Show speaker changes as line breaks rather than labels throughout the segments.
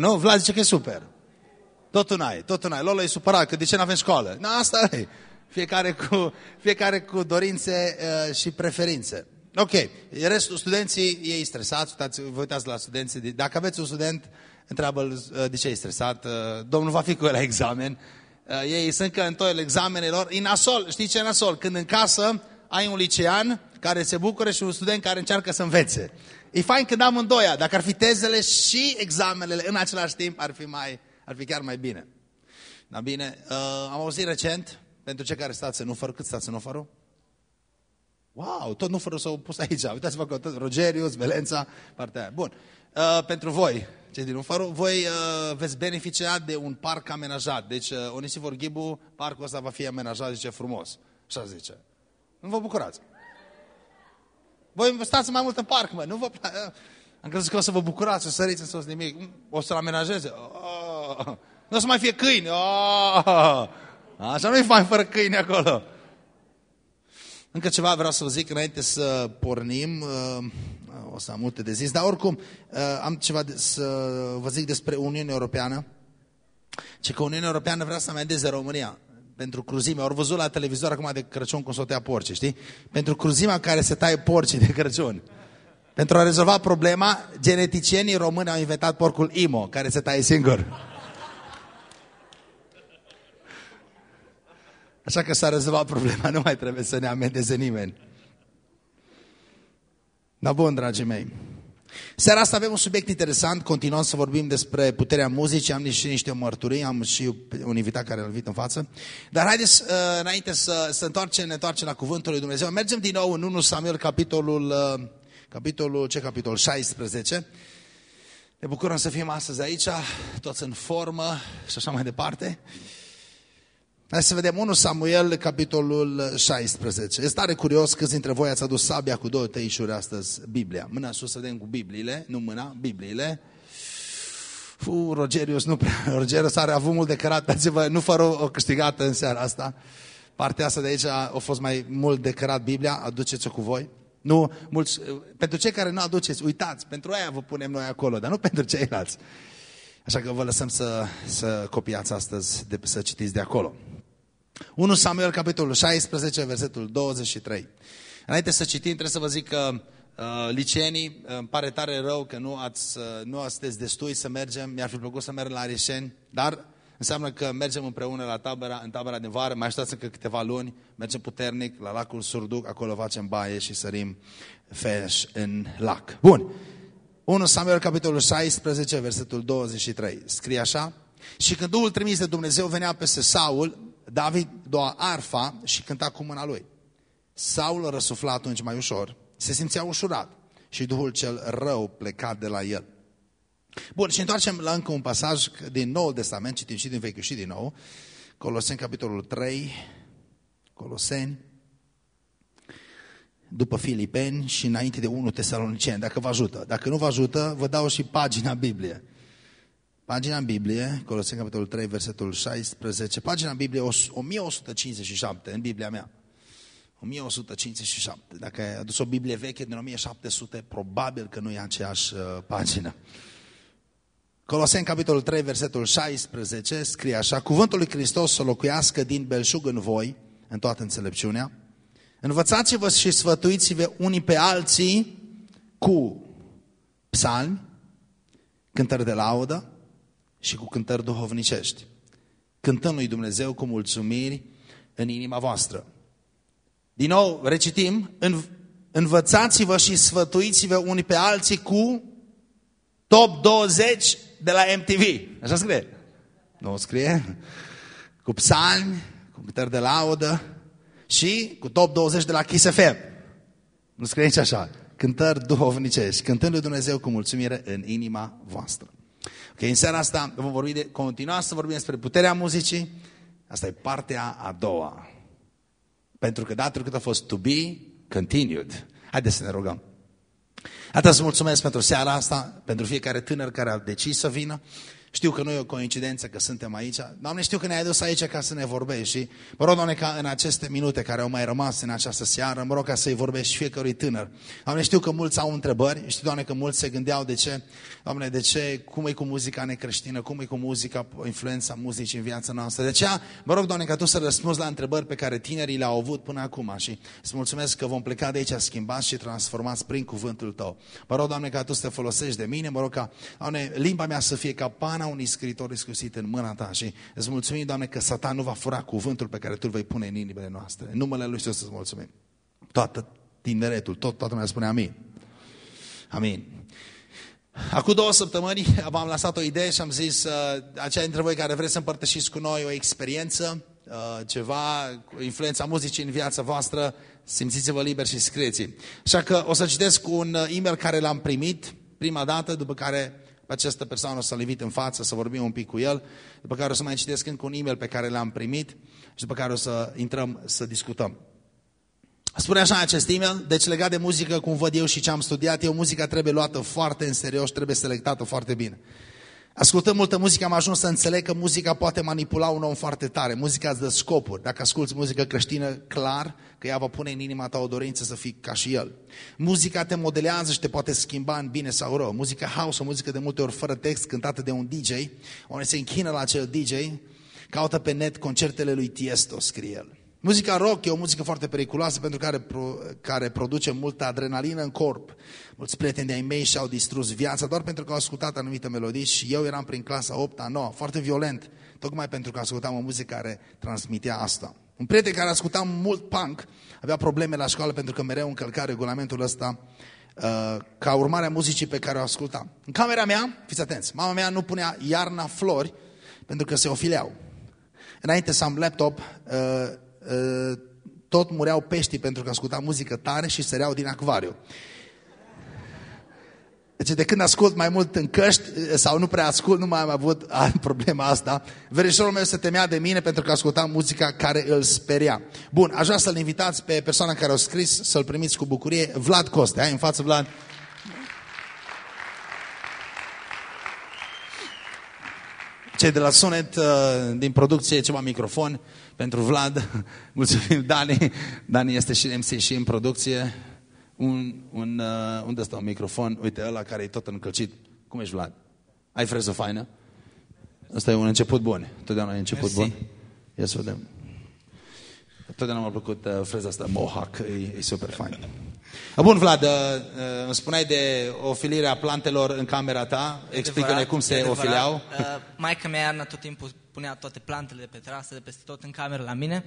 Nu? Vlad zice că e super. Totul n-ai, totul n-ai. Lolo e supărat, că de ce nu avem școală? Na, asta e. Fiecare cu, fiecare cu dorințe uh, și preferințe. Ok, restul studenții, ei stresați, uitați, vă uitați la studenții. Dacă aveți un student, întreabă uh, de ce e stresat, uh, domnul va fi cu el la examen. Uh, ei sunt că în toiul examenelor. E nasol, știi ce e nasol? Când în casă ai un licean care se bucură și un student care încearcă să învețe. E fain când am îndoia. Dacă ar fi tezele și examenele în același timp, ar fi, mai, ar fi chiar mai bine. Da, bine. Uh, am auzit recent, pentru cei care stați în Ufăr, cât stați în Ufărul? Wow, tot Ufărul s-au pus aici. Uitați-vă că tot Rogerius, Velența, partea aia. Bun. Uh, pentru voi, cei din Ufărul, voi uh, veți beneficia de un parc amenajat. Deci, uh, Onisifor Ghibu, parcul ăsta va fi amenajat, zice, frumos. Așa zice. Nu vă bucurați. Voi stați mai mult în parc, mă. Nu vă... Am crezut că o să vă bucurați, să săriți în sos nimic. O să-l amenajeze. Oh, nu o să mai fie câini. Oh, așa nu-i fain fără câini acolo. Încă ceva vreau să vă zic înainte să pornim. Uh, o să am multe de zis, dar oricum uh, am ceva de, să vă zic despre Uniunea Europeană. Ce că Uniunea Europeană vrea să amendeze România pentru cruzime. Au văzut la televizor acum de Crăciun cum s-o tăia porci, știi? Pentru cruzimea care se taie porcii de Crăciun. Pentru a rezolva problema, geneticienii români au inventat porcul IMO, care se taie singur. Așa că s-a rezolvat problema, nu mai trebuie să ne amendeze nimeni. Dar bun, dragii mei, Seara asta avem un subiect interesant, continuăm să vorbim despre puterea muzicii, am și niște mărturii, am și un invitat care îl văd în față. Dar haideți, uh, înainte să, să întoarcem, ne întoarcem la Cuvântul lui Dumnezeu, mergem din nou în 1 Samuel, capitolul, uh, capitolul, ce capitol? 16. Ne bucurăm să fim astăzi aici, toți în formă și așa mai departe. Hai să vedem 1 Samuel, capitolul 16. Este tare curios câți dintre voi ați adus sabia cu două tăișuri astăzi, Biblia. Mâna sus să vedem cu Bibliile, nu mâna, Bibliile. Fu, Rogerius, nu prea, Rogerius are avut mult de cărat, dați-vă, nu fără o, o câștigată în seara asta. Partea asta de aici a, a fost mai mult de cărat Biblia, aduceți-o cu voi. Nu, mulți, pentru cei care nu aduceți, uitați, pentru aia vă punem noi acolo, dar nu pentru ceilalți. Așa că vă lăsăm să, să copiați astăzi, de, să citiți de acolo. 1 Samuel, capitolul 16, versetul 23. Înainte să citim, trebuie să vă zic că uh, liceenii, uh, îmi pare tare rău că nu, ați, uh, nu sunteți destui să mergem, mi-ar fi plăcut să merg la Arișeni, dar înseamnă că mergem împreună la tabăra, în tabăra de vară, mai așteptați încă câteva luni, mergem puternic la lacul Surduc, acolo facem baie și sărim feș în lac. Bun. 1 Samuel, capitolul 16, versetul 23. Scrie așa. Și când Duhul trimis de Dumnezeu venea peste Saul, David doa arfa și cânta cu mâna lui. Saul răsufla atunci mai ușor, se simțea ușurat și Duhul cel rău pleca de la el. Bun, și întoarcem la încă un pasaj din Noul Testament, citim și din Vechiul și din Nou, Coloseni, capitolul 3, Coloseni, după Filipeni și înainte de 1 Tesaloniceni, dacă vă ajută. Dacă nu vă ajută, vă dau și pagina Biblie. Pagina în Biblie, Coloseni capitolul 3, versetul 16, pagina în Biblie 1157, în Biblia mea. 1157. Dacă ai adus o Biblie veche din 1700, probabil că nu e aceeași uh, pagină. Coloseni capitolul 3, versetul 16, scrie așa, Cuvântul lui Hristos să locuiască din belșug în voi, în toată înțelepciunea. Învățați-vă și sfătuiți-vă unii pe alții cu psalmi, cântări de laudă, și cu cântări duhovnicești, cântând lui Dumnezeu cu mulțumiri în inima voastră. Din nou, recitim, învățați-vă și sfătuiți-vă unii pe alții cu top 20 de la MTV. Așa scrie? Nu scrie? Cu psalmi, cu cântări de laudă și cu top 20 de la Kiss FM. Nu scrie nici așa. Cântări duhovnicești, cântând lui Dumnezeu cu mulțumire în inima voastră. Ok, în seara asta vom vorbi de, continua să vorbim despre puterea muzicii. Asta e partea a doua. Pentru că data cât a fost to be continued. Haideți să ne rugăm. Atât să mulțumesc pentru seara asta, pentru fiecare tânăr care a decis să vină Știu că nu e o coincidență că suntem aici. Doamne, știu că ne-ai dus aici ca să ne vorbești și mă rog, Doamne, ca în aceste minute care au mai rămas în această seară, mă rog ca să-i vorbești fiecărui tânăr. Doamne, știu că mulți au întrebări, știu, Doamne, că mulți se gândeau de ce, Doamne, de ce, cum e cu muzica necreștină, cum e cu muzica, influența muzicii în viața noastră. De aceea, mă rog, Doamne, ca Tu să răspunzi la întrebări pe care tinerii le-au avut până acum și îți mulțumesc că vom pleca de aici schimbați și transformați prin cuvântul Tău. Mă rog, Doamne, ca Tu să te folosești de mine, mă rog ca, Doamne, limba mea să fie ca pana unui scriitor iscusit în mâna Ta și îți mulțumim, Doamne, că Satan nu va fura cuvântul pe care Tu îl vei pune în inimile noastre. În numele Lui Iisus îți mulțumim. Toată tineretul, tot, toată lumea spune amin. Amin. Acum două săptămâni v-am lăsat o idee și am zis, uh, aceia dintre voi care vreți să împărtășiți cu noi o experiență, uh, ceva, influența muzicii în viața voastră, simțiți-vă liber și scrieți. Așa că o să citesc un uh, e-mail care l-am primit prima dată, după care pe această persoană o să-l invit în față să vorbim un pic cu el, după care o să mai citesc încă un e-mail pe care l-am primit și după care o să intrăm să discutăm. Spune așa acest e-mail, deci legat de muzică, cum văd eu și ce am studiat, eu muzica trebuie luată foarte în serios, trebuie selectată foarte bine. Ascultând multă muzică am ajuns să înțeleg că muzica poate manipula un om foarte tare. Muzica îți dă scopuri. Dacă asculți muzică creștină, clar că ea va pune în inima ta o dorință să fii ca și el. Muzica te modelează și te poate schimba în bine sau rău. Muzica house, o muzică de multe ori fără text, cântată de un DJ, unde se închină la acel DJ, caută pe net concertele lui Tiesto, scrie el. Muzica rock e o muzică foarte periculoasă pentru care, pro, care produce multă adrenalină în corp. Mulți prieteni de-ai mei și-au distrus viața doar pentru că au ascultat anumite melodii și eu eram prin clasa 8 -a, 9 foarte violent, tocmai pentru că ascultam o muzică care transmitea asta. Un prieten care asculta mult punk avea probleme la școală pentru că mereu încălca regulamentul ăsta uh, ca urmare a muzicii pe care o ascultam. În camera mea, fiți atenți, mama mea nu punea iarna flori pentru că se ofileau. Înainte să am laptop, uh, uh, tot mureau peștii pentru că ascultam muzică tare și săreau din acvariu. Deci de când ascult mai mult în căști sau nu prea ascult, nu mai am avut problema asta. Verișorul meu se temea de mine pentru că ascultam muzica care îl speria. Bun, aș vrea să-l invitați pe persoana care a scris, să-l primiți cu bucurie, Vlad Coste. Hai în față, Vlad. Cei de la Sunet, uh, din producție, ceva microfon pentru Vlad. Mulțumim, Dani. Dani este și MC și în producție un, un, uh, unde stă un microfon, uite, ăla care e tot încălcit. Cum ești, Vlad? Ai freză faină? Asta e un început bun. Totdeauna e început Merci. bun. Ia să vedem. Totdeauna m-a plăcut uh, freza asta, mohawk, e, e super fain. Bun, Vlad, uh, uh, îmi spuneai de ofilirea plantelor în camera ta. Explică-ne cum se ofileau. Uh,
maica mea iarna tot timpul punea toate plantele de pe terasă, de peste tot în cameră la mine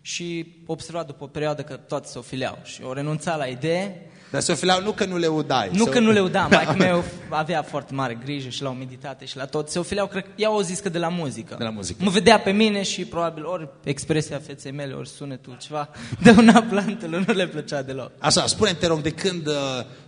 și observa după o perioadă că toate se ofileau și o renunța la idee.
Dar se ofileau nu că nu le udai.
Nu că nu le udam, mai meu avea foarte mare grijă și la umiditate și la tot. Se ofileau, cred că ea o zis că de la muzică.
De la muzică.
Mă vedea pe mine și probabil ori expresia feței mele, ori sunetul, ceva, de una plantelor nu le plăcea deloc.
Așa, spune te rog, de când uh,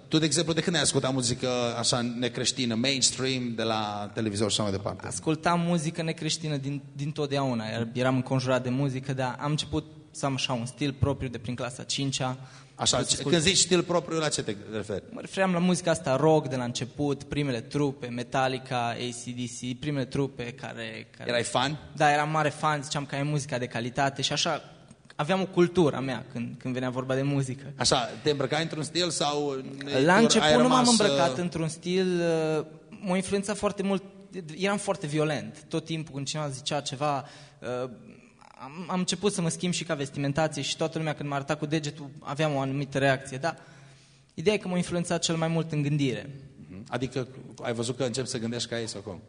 tu, de exemplu, de când ai ascultat muzică așa necreștină, mainstream, de la televizor și așa mai departe?
Ascultam muzică necreștină din, din totdeauna. Eram înconjurat de muzică, dar am început să am așa un stil propriu de prin clasa 5-a.
Așa, când zici stil propriu, la ce te referi?
Mă refeream la muzica asta rock de la început, primele trupe, Metallica, ACDC, primele trupe care... care...
Erai fan?
Da, eram mare fan, ziceam că e muzica de calitate și așa aveam o cultură a mea când, când venea vorba de muzică.
Așa, te îmbrăcai într-un stil sau...
La început nu m-am îmbrăcat într-un stil, uh, m-a influențat foarte mult, eram foarte violent. Tot timpul când cineva zicea ceva, uh, am, am început să mă schimb și ca vestimentație și toată lumea când m-a arătat cu degetul aveam o anumită reacție, dar ideea e că m-a influențat cel mai mult în gândire.
Mhm. Adică ai văzut că începi să gândești ca ei sau cum?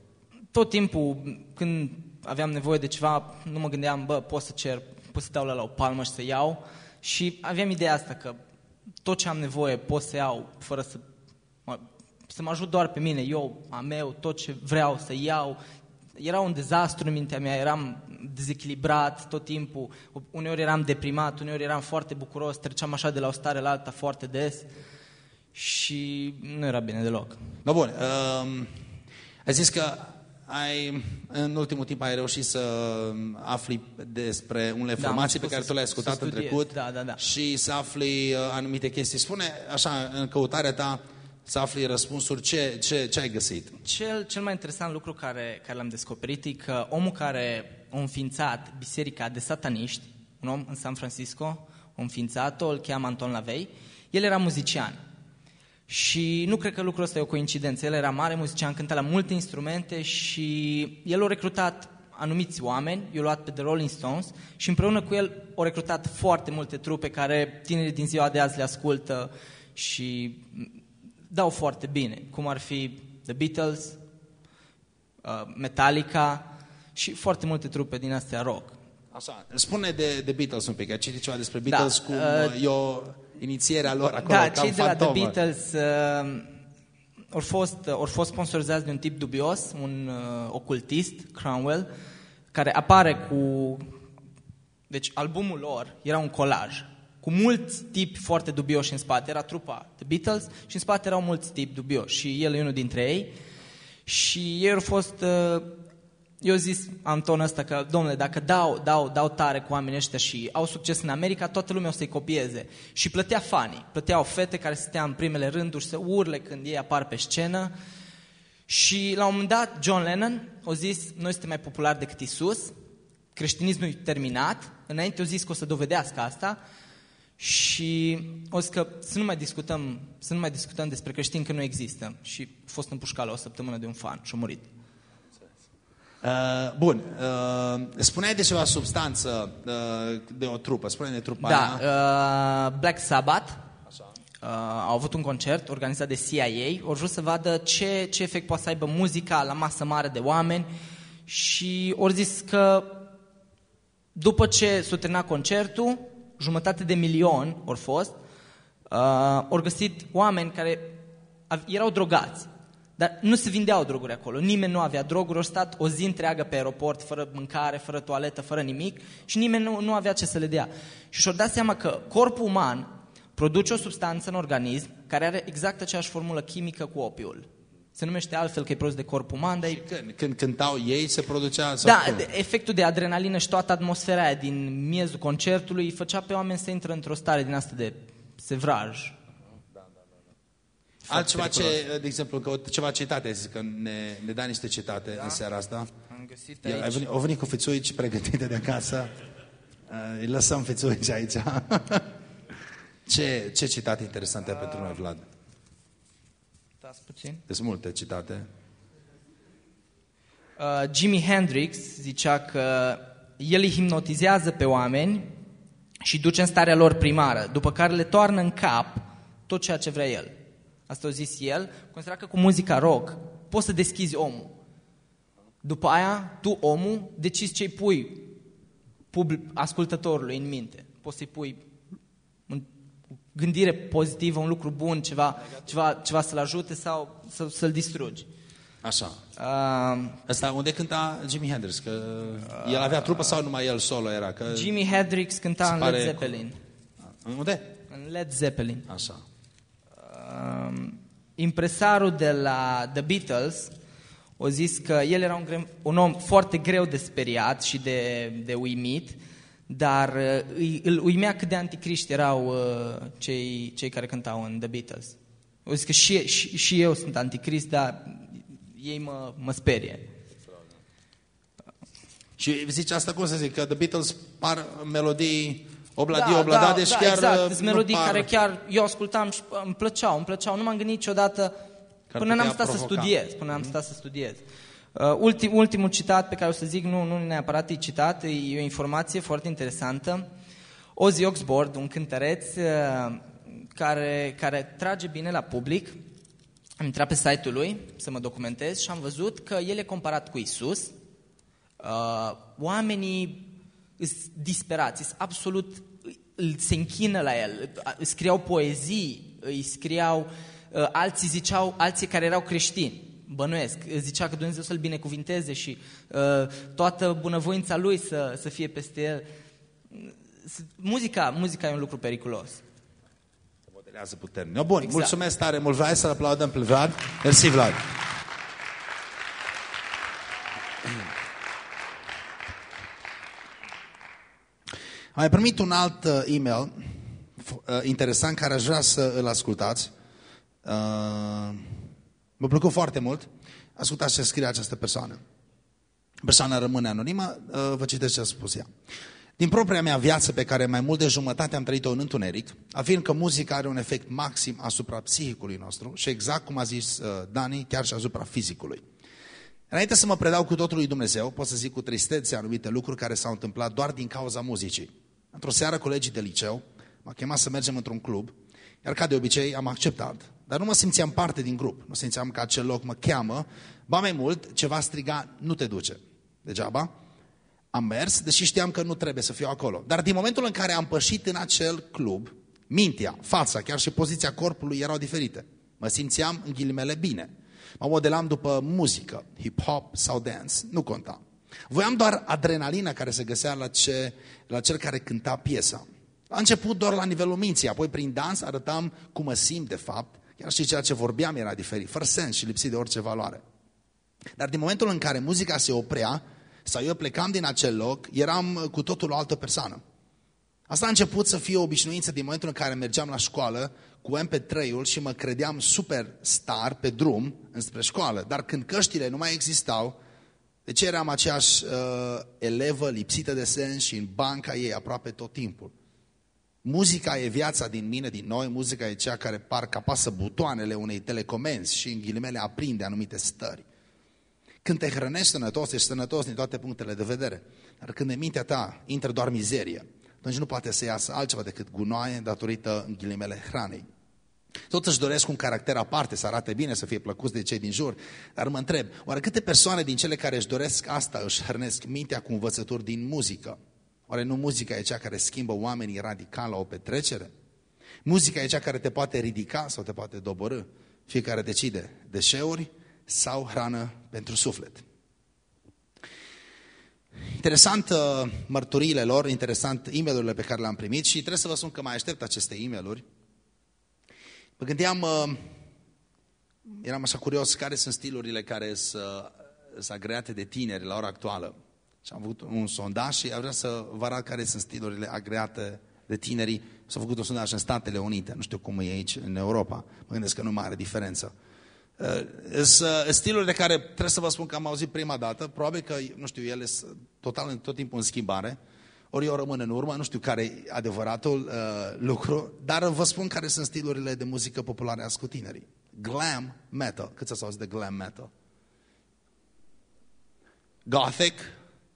Tot timpul, când aveam nevoie de ceva, nu mă gândeam, bă, pot să cer pot să dau la, la o palmă și să iau. Și aveam ideea asta că tot ce am nevoie pot să iau fără să mă, să mă ajut doar pe mine, eu, a meu, tot ce vreau să iau. Era un dezastru în mintea mea, eram dezechilibrat tot timpul, uneori eram deprimat, uneori eram foarte bucuros, treceam așa de la o stare la alta foarte des și nu era bine deloc.
No, bun, um, ai zis că ai, în ultimul timp ai reușit să afli despre unele da, informații pe care tu le-ai ascultat în trecut
da, da, da.
și să afli uh, anumite chestii. Spune așa, în căutarea ta, să afli răspunsuri, ce, ce, ce ai găsit?
Cel, cel mai interesant lucru care, care l-am descoperit e că omul care a înființat biserica de sataniști, un om în San Francisco, a înființat-o, îl cheamă Anton Lavey, el era muzician. Și nu cred că lucrul ăsta e o coincidență. El era mare muzician, cânta la multe instrumente și el a recrutat anumiți oameni, i-a luat pe The Rolling Stones și împreună cu el a recrutat foarte multe trupe care tinerii din ziua de azi le ascultă și dau foarte bine, cum ar fi The Beatles, uh, Metallica și foarte multe trupe din astea rock.
Așa, spune de, de Beatles un pic, ai citit ceva despre Beatles,
Da,
cum
uh,
uh, e o inițiere a lor acolo,
Da,
ca
cei
un
de la The
fantomă.
Beatles uh, au fost, au fost sponsorizați de un tip dubios, un uh, ocultist, Cromwell, care apare cu... Deci albumul lor era un colaj cu mulți tipi foarte dubioși în spate. Era trupa The Beatles și în spate erau mulți tipi dubioși și el e unul dintre ei. Și ei au fost... Uh, eu zis Anton ăsta că, domnule, dacă dau, dau, dau tare cu oamenii ăștia și au succes în America, toată lumea o să-i copieze. Și plătea fanii, plăteau fete care stătea în primele rânduri să urle când ei apar pe scenă. Și la un moment dat, John Lennon a zis, noi suntem mai populari decât Isus, creștinismul e terminat, înainte au zis că o să dovedească asta și o zis că să nu mai discutăm, să nu mai discutăm despre creștini că nu există. Și a fost împușcat la o săptămână de un fan și a murit.
Uh, bun, uh, spuneai de ceva substanță uh, de o trupă, spune de trupa
Da,
aia.
uh, Black Sabbath uh, au avut un concert organizat de CIA, au vrut să vadă ce, ce efect poate să aibă muzica la masă mare de oameni și au zis că după ce s-a terminat concertul, jumătate de milion au fost, uh, au găsit oameni care av- erau drogați. Dar nu se vindeau droguri acolo, nimeni nu avea droguri, au stat o zi întreagă pe aeroport, fără mâncare, fără toaletă, fără nimic și nimeni nu, nu avea ce să le dea. Și și-au dat seama că corpul uman produce o substanță în organism care are exact aceeași formulă chimică cu opiul. Se numește altfel că e produs de corp uman, dar e
Când, când cântau ei, se producea... Sau
da,
cum?
de- efectul de adrenalină și toată atmosfera aia din miezul concertului îi făcea pe oameni să intră într-o stare din asta de sevraj.
Altceva ce, de exemplu, că o- ceva citate, ai zis că ne, ne da niște citate în seara asta.
Am găsit
El, ai venit, au venit cu fițuici pregătite de acasă. Uh, Îi lăsăm fițuici aici. ce, ce citate interesante ai pentru noi, Vlad?
Stați puțin.
Sunt multe citate.
Uh, Jimi Hendrix zicea că el îi hipnotizează pe oameni și duce în starea lor primară, după care le toarnă în cap tot ceea ce vrea el. Asta a zis el. Considera că cu muzica rock poți să deschizi omul. După aia, tu, omul, decizi ce-i pui public, ascultătorului în minte. Poți să-i pui un, o gândire pozitivă, un lucru bun, ceva, ceva, ceva să-l ajute sau să, să-l distrugi.
Așa.
Uh,
Asta unde cânta Jimi Hendrix? Că el avea trupă sau numai el solo era? Că
Jimi Hendrix cânta
se
în
pare-
Led Zeppelin.
Unde?
În Led Zeppelin.
Așa.
Um, impresarul de la The Beatles a zis că el era un, gre- un om foarte greu de speriat și de, de uimit, dar uh, îi, îl uimea cât de anticriști erau uh, cei, cei care cântau în The Beatles. A zis că și, și, și eu sunt anticrist, dar ei mă, mă sperie.
Și zici asta cum să zic, că The Beatles par melodii obladi, da, oblada, deci
da,
chiar
exact.
uh,
Sunt
nu
melodii
par...
care chiar eu ascultam și uh, îmi plăceau, îmi plăceau. Nu m-am gândit niciodată
Că ar
până n-am
putea
stat să
provoca.
studiez, până am stat să studiez. Uh, ultim, ultimul citat pe care o să zic, nu, nu neapărat e citat, e o informație foarte interesantă. Ozzy Oxboard, un cântăreț uh, care, care trage bine la public, am intrat pe site-ul lui să mă documentez și am văzut că el e comparat cu Isus. Uh, oamenii sunt disperați, sunt absolut, îl- se închină la el, îi scriau poezii, îi scriau, uh, alții ziceau, alții care erau creștini, bănuiesc, zicea că Dumnezeu să-l binecuvinteze și uh, toată bunăvoința lui să, să fie peste el. Muzica, muzica e un lucru periculos.
Modelează puternic. No, bun,
Exact.
mulțumesc tare mult. Vrei să-l aplaudăm pe Vlad? Mersi, Vlad. Am mai primit un alt uh, e-mail f- uh, interesant care aș vrea să îl ascultați. Uh, m-a plăcut foarte mult. Ascultați ce scrie această persoană. Persoana rămâne anonimă, uh, vă citesc ce a spus ea. Din propria mea viață pe care mai mult de jumătate am trăit-o în întuneric, afirm că muzica are un efect maxim asupra psihicului nostru și exact cum a zis uh, Dani, chiar și asupra fizicului. Înainte să mă predau cu totul lui Dumnezeu, pot să zic cu tristețe anumite lucruri care s-au întâmplat doar din cauza muzicii. Într-o seară, colegii de liceu m-au chemat să mergem într-un club, iar ca de obicei am acceptat. Dar nu mă simțeam parte din grup, nu simțeam că acel loc mă cheamă, ba mai mult, ceva striga, nu te duce. Degeaba. Am mers, deși știam că nu trebuie să fiu acolo. Dar din momentul în care am pășit în acel club, mintea, fața, chiar și poziția corpului erau diferite. Mă simțeam, în ghilimele, bine. Mă modelam după muzică, hip-hop sau dance, nu conta. Voiam doar adrenalina care se găsea la, ce, la cel care cânta piesa. A început doar la nivelul minții, apoi prin dans arătam cum mă simt de fapt, chiar și ceea ce vorbeam era diferit, fără sens și lipsit de orice valoare. Dar din momentul în care muzica se oprea, sau eu plecam din acel loc, eram cu totul o altă persoană. Asta a început să fie o obișnuință din momentul în care mergeam la școală cu MP3-ul și mă credeam superstar pe drum înspre școală. Dar când căștile nu mai existau, de ce eram aceeași uh, elevă lipsită de sens și în banca ei aproape tot timpul? Muzica e viața din mine, din noi, muzica e cea care parcă apasă butoanele unei telecomenzi și în ghilimele aprinde anumite stări. Când te hrănești sănătos, ești sănătos din toate punctele de vedere. Dar când în mintea ta intră doar mizerie, atunci nu poate să iasă altceva decât gunoaie datorită, în ghilimele, hranei. Tot își doresc un caracter aparte, să arate bine, să fie plăcuți de cei din jur. Dar mă întreb, oare câte persoane din cele care își doresc asta își hrănesc mintea cu învățături din muzică? Oare nu muzica e cea care schimbă oamenii radical la o petrecere? Muzica e cea care te poate ridica sau te poate doborâ. Fiecare decide deșeuri sau hrană pentru suflet. Interesant uh, mărturiile lor, interesant e mail pe care le-am primit și trebuie să vă spun că mai aștept aceste e mail Mă gândeam, uh, eram așa curios care sunt stilurile care sunt uh, agreate de tineri la ora actuală. Și am făcut un sondaj și vrea să vă arăt care sunt stilurile agreate de tinerii. S-a făcut un sondaj în Statele Unite, nu știu cum e aici, în Europa. Mă gândesc că nu mai are diferență. Sunt stilurile care trebuie să vă spun că am auzit prima dată, probabil că, nu știu, ele sunt total, tot timpul în schimbare, ori eu rămân în urmă, nu știu care e adevăratul uh, lucru, dar vă spun care sunt stilurile de muzică populare a tinerii. Glam metal. Cât să auzit de glam metal? Gothic.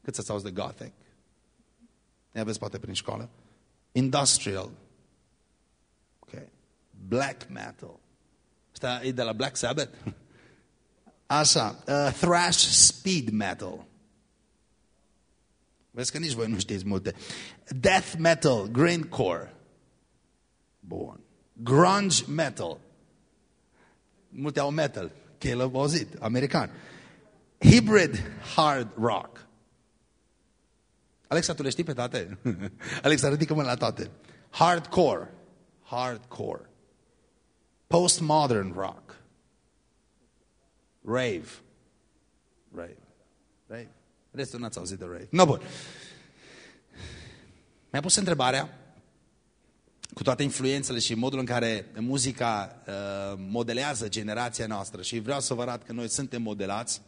Cât să auzit de gothic? Ne aveți poate prin școală. Industrial. Okay. Black metal. Asta e de la Black Sabbath. Așa. Uh, thrash speed metal. Vezi că nici voi nu știți multe. Death metal, grindcore. Bun. Grunge metal. Multe au metal. Caleb a auzit, american. Hybrid hard rock. Alexa, tu le știi pe toate? Alexa, ridică-mă la toate. Hardcore. Hardcore. Postmodern rock. Rave. Rave. Rave. Restul n-ați auzit de rave. No, bun. Mi-a pus întrebarea, cu toate influențele și modul în care muzica uh, modelează generația noastră și vreau să vă arăt că noi suntem modelați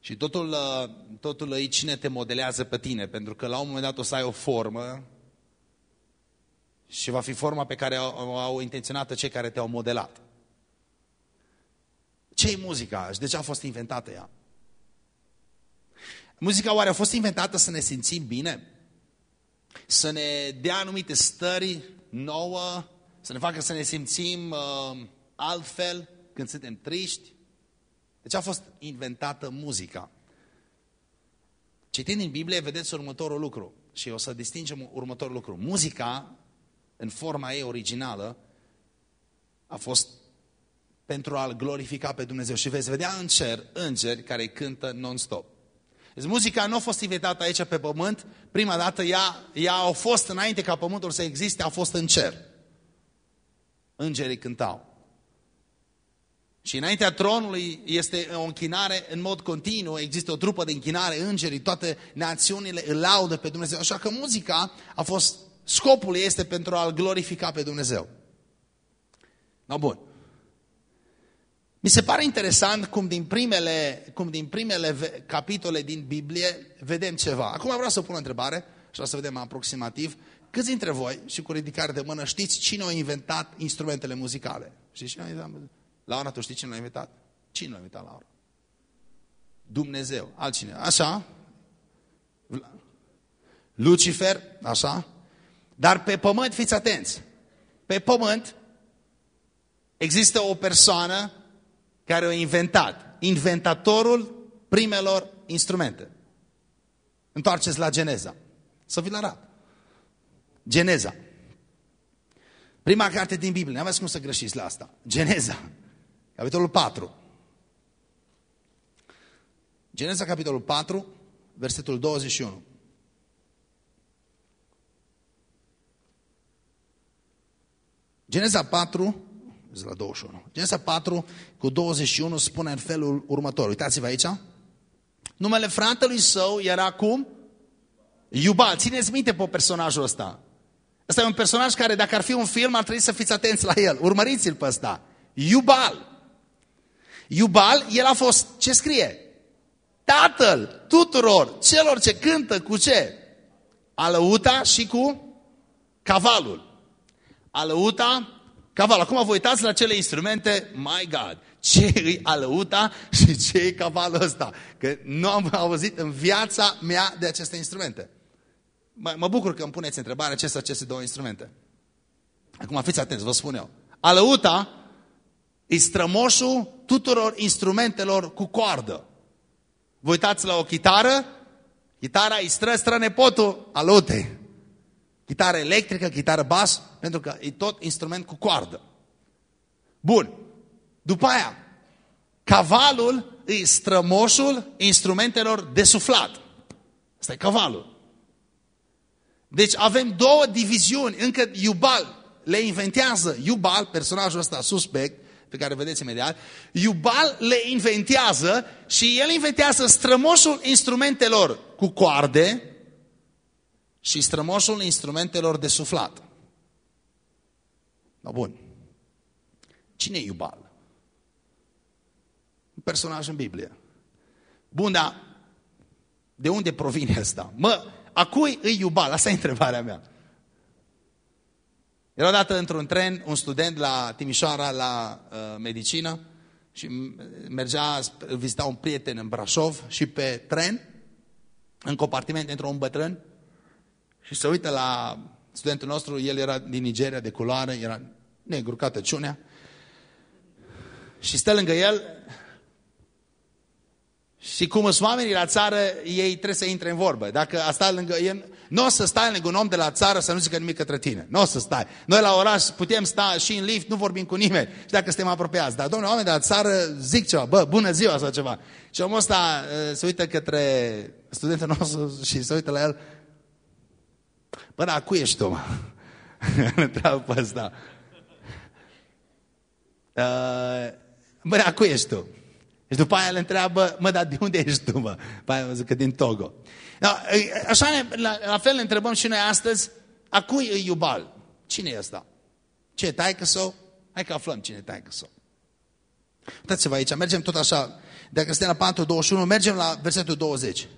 și totul, uh, totul aici cine te modelează pe tine, pentru că la un moment dat o să ai o formă și va fi forma pe care au, au intenționat cei care te-au modelat. Ce e muzica și de ce a fost inventată ea? Muzica oare a fost inventată să ne simțim bine? Să ne dea anumite stări nouă, să ne facă să ne simțim uh, altfel când suntem triști? De ce a fost inventată muzica? Citind din Biblie, vedeți următorul lucru și o să distingem următorul lucru. Muzica, în forma ei originală, a fost pentru a-L glorifica pe Dumnezeu. Și veți vedea în cer îngeri care cântă non-stop. Deci muzica nu a fost inventată aici pe pământ, prima dată ea, ea a fost înainte ca pământul să existe, a fost în cer. Îngerii cântau. Și înaintea tronului este o închinare în mod continuu, există o trupă de închinare, îngerii, toate națiunile îl laudă pe Dumnezeu. Așa că muzica a fost, scopul este pentru a-L glorifica pe Dumnezeu. No, bun. Mi se pare interesant cum din primele, cum din primele ve- capitole din Biblie vedem ceva. Acum vreau să pun o întrebare și vreau să vedem aproximativ. Câți dintre voi, și cu ridicare de mână, știți cine a inventat instrumentele muzicale? Știți cine a inventat? Laura, tu știi cine l-a inventat? Cine l-a inventat, Laura? Dumnezeu. Altcine. Așa? Lucifer, așa? Dar pe pământ, fiți atenți, pe pământ există o persoană care a inventat, inventatorul primelor instrumente. Întoarceți la Geneza. Să vi-l arăt. Geneza. Prima carte din Biblie, nu aveți cum să greșiți la asta. Geneza, capitolul 4. Geneza, capitolul 4, versetul 21. Geneza 4, la 21. Genesa 4 cu 21 spune în felul următor. Uitați-vă aici. Numele fratelui său era cum? Iubal. Țineți minte pe personajul ăsta. Ăsta e un personaj care, dacă ar fi un film, ar trebui să fiți atenți la el. Urmăriți-l pe ăsta. Iubal. Iubal, el a fost, ce scrie? Tatăl tuturor celor ce cântă cu ce? Alăuta și cu cavalul. Alăuta, caval. Acum vă uitați la cele instrumente, my God, ce e alăuta și ce e cavalul ăsta. Că nu am auzit în viața mea de aceste instrumente. Mă, mă bucur că îmi puneți întrebarea ce sunt aceste două instrumente. Acum fiți atenți, vă spun eu. Alăuta e strămoșul tuturor instrumentelor cu coardă. Vă uitați la o chitară, chitara e stră, stră nepotul alăutei. Chitară electrică, chitară bas, pentru că e tot instrument cu coardă. Bun. După aia, cavalul e strămoșul instrumentelor de suflat. Asta e cavalul. Deci avem două diviziuni. Încă Iubal le inventează. Iubal, personajul ăsta suspect, pe care vedeți imediat, Iubal le inventează și el inventează strămoșul instrumentelor cu coarde, și strămoșul instrumentelor de suflat. Da, bun. Cine e Iubal? Un personaj în Biblie. Bun, dar de unde provine asta? Mă, a cui e Iubal? Asta e întrebarea mea. Era odată într-un tren un student la Timișoara la uh, medicină și mergea, vizita un prieten în Brașov și pe tren, în compartiment, într-un bătrân, și se uită la studentul nostru, el era din Nigeria, de culoare, era negru ca tăciunea. Și stă lângă el și cum sunt oamenii la țară, ei trebuie să intre în vorbă. Dacă a stat lângă el, nu o să stai lângă un om de la țară să nu zică nimic către tine. Nu o să stai. Noi la oraș putem sta și în lift, nu vorbim cu nimeni. Și dacă suntem apropiați. Dar, domnule, oameni de la țară zic ceva. Bă, bună ziua sau ceva. Și omul ăsta uh, se uită către studentul nostru și se uită la el. Bă, dar cu ești tu, mă? Îl întreabă pe ăsta. Uh, bă, dar cu ești tu? Și după aia îl întreabă, mă, dar de unde ești tu, mă? După aia zic că din Togo. No, așa, ne, la, la fel ne întrebăm și noi astăzi, a cui e Iubal? Cine e ăsta? Ce e taică sau? Hai că aflăm cine e taică sau. Uitați-vă aici, mergem tot așa, dacă suntem la 4.21, mergem la versetul 20.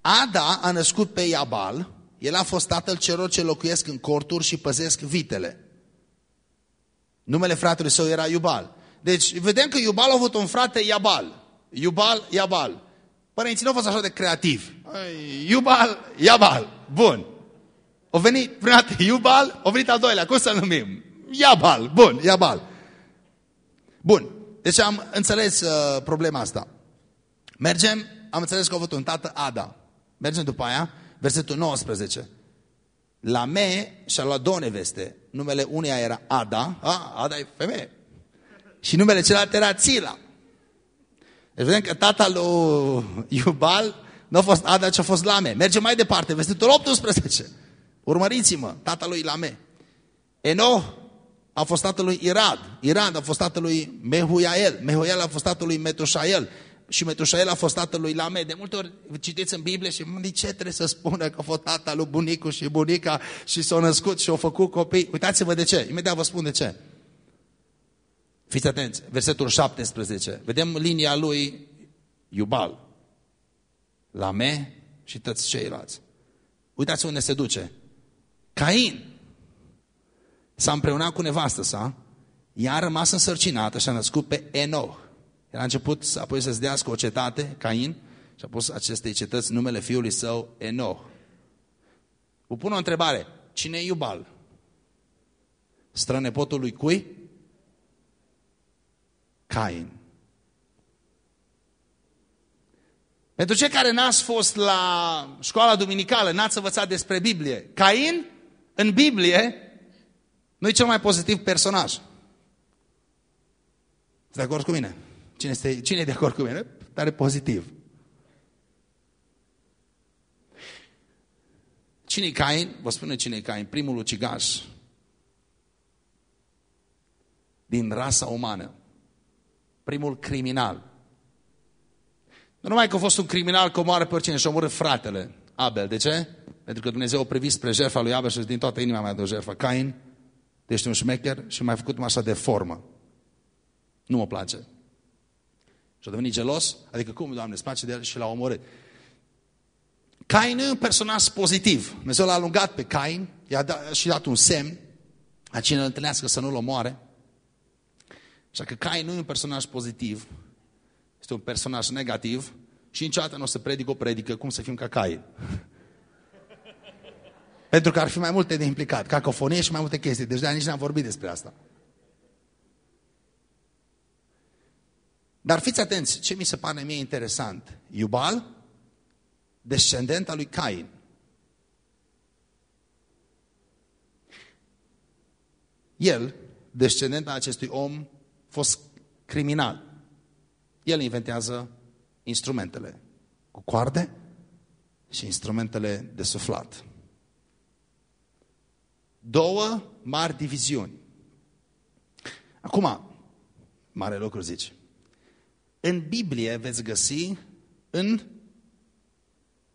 Ada a născut pe Iabal, el a fost tatăl celor ce locuiesc în corturi și păzesc vitele. Numele fratelui său era Iubal. Deci vedem că Iubal a avut un frate Iabal. Iubal, Iabal. Părinții nu au fost așa de creativi. Iubal, Iabal. Bun. O venit prima dată Iubal, o venit al doilea. Cum să-l numim? Iabal. Bun, Iabal. Bun. Deci am înțeles uh, problema asta. Mergem, am înțeles că a avut un tată Ada. Mergem după aia versetul 19. La me și-a luat două neveste. Numele uneia era Ada. A, Ada e femeie. Și numele celălalt era Țila. Deci vedem că tata lui Iubal nu a fost Ada, ci a fost Lame. Mergem mai departe, versetul 18. Urmăriți-mă, tata lui Lame. Eno a fost tatăl lui Irad. Irad a fost tatăl lui Mehuiael. Mehuiael a fost tatăl lui Metușael și Metușael a fost tatăl lui Lame. De multe ori citiți în Biblie și de ce trebuie să spună că a fost tata lui bunicul și bunica și s-au născut și au făcut copii? Uitați-vă de ce. Imediat vă spun de ce. Fiți atenți, versetul 17. Vedem linia lui Iubal. Lame și toți ceilalți. Uitați unde se duce. Cain s-a împreunat cu nevastă sa, ea a rămas însărcinată și a născut pe Enoch. El a început apoi să-ți dească o cetate, Cain, și a pus acestei cetăți numele fiului său Enoch. Vă pun o întrebare. Cine e Iubal? Strănepotul lui cui? Cain. Pentru cei care n-ați fost la școala duminicală, n-ați învățat despre Biblie, Cain, în Biblie, nu e cel mai pozitiv personaj. Sunt de acord cu mine? Cine, este, cine e de acord cu mine? Tare pozitiv. cine e Cain? Vă spune cine e Cain. Primul ucigaș din rasa umană. Primul criminal. Nu numai că a fost un criminal că omoară pe oricine și omorât fratele Abel. De ce? Pentru că Dumnezeu a privit spre jertfa lui Abel și din toată inima mea de o jertfă. Cain, ești un șmecher și mai făcut așa de formă. Nu mă place. Și a devenit gelos, adică cum, Doamne, îți place de el și l-a omorât. Cain e un personaj pozitiv. Dumnezeu l-a alungat pe Cain, i-a dat, și dat un semn a cine îl întâlnească să nu-l omoare. Așa că Cain nu e un personaj pozitiv, este un personaj negativ și niciodată nu o să predic o predică cum să fim ca Cain. Pentru că ar fi mai multe de implicat, cacofonie și mai multe chestii. Deci de nici n-am vorbit despre asta. Dar fiți atenți, ce mi se pare mie interesant. Iubal, descendent al lui Cain. El, descendent al acestui om, fost criminal. El inventează instrumentele cu coarde și instrumentele de suflat. Două mari diviziuni. Acum, mare lucru zici. În Biblie veți găsi în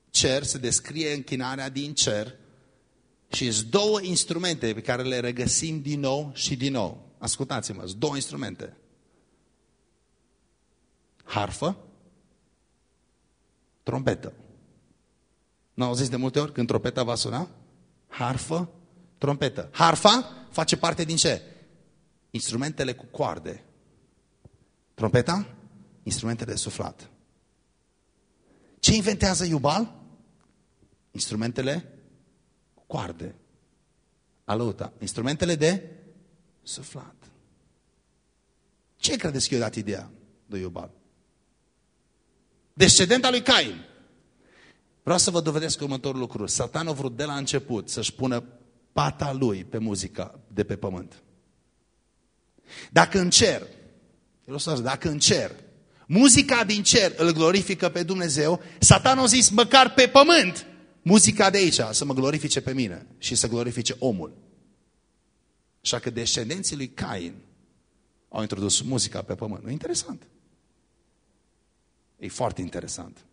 cer se descrie închinarea din cer și sunt două instrumente pe care le regăsim din nou și din nou. Ascultați-mă, sunt două instrumente. Harfă, trompetă. Nu auziți de multe ori când trompeta va suna? Harfă, trompetă. Harfa face parte din ce? Instrumentele cu coarde. Trompeta? Instrumentele de suflat. Ce inventează Iubal? Instrumentele cu coarde. Aluta. Instrumentele de suflat. Ce credeți că i-a dat ideea de Iubal? Descendenta lui Cain. Vreau să vă dovedesc următorul lucru. Satan a vrut de la început să-și pună pata lui pe muzica de pe pământ. Dacă în cer, el o să dacă în cer, muzica din cer îl glorifică pe Dumnezeu, Satan a zis măcar pe pământ muzica de aici să mă glorifice pe mine și să glorifice omul. Așa că descendenții lui Cain au introdus muzica pe pământ. Nu interesant? E foarte interesant.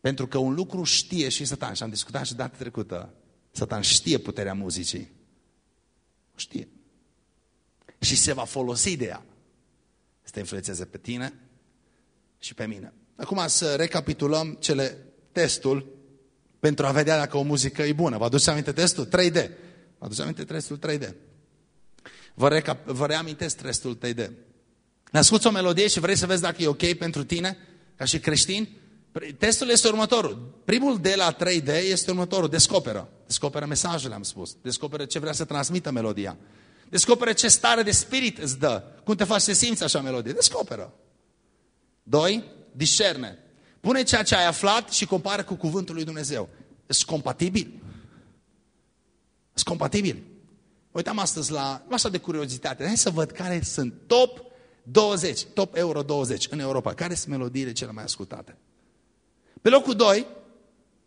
Pentru că un lucru știe și Satan, și am discutat și data trecută, Satan știe puterea muzicii. O știe. Și se va folosi de ea. Să te influențeze pe tine și pe mine. Acum să recapitulăm cele testul pentru a vedea dacă o muzică e bună. Vă aduceți aminte testul? 3D. Vă aduceți aminte testul 3D. Vă, recap, vă reamintesc testul 3D. Asculți o melodie și vrei să vezi dacă e ok pentru tine, ca și creștin? Testul este următorul. Primul de la 3D este următorul. Descoperă. Descoperă mesajele, am spus. Descoperă ce vrea să transmită melodia. Descoperă ce stare de spirit îți dă. Cum te faci să simți așa melodie. Descoperă. Doi, discerne. Pune ceea ce ai aflat și compară cu cuvântul lui Dumnezeu. Sunt compatibil. Sunt compatibil. Uitam astăzi la, așa de curiozitate, hai să văd care sunt top 20, top euro 20 în Europa. Care sunt melodiile cele mai ascultate? Pe locul 2,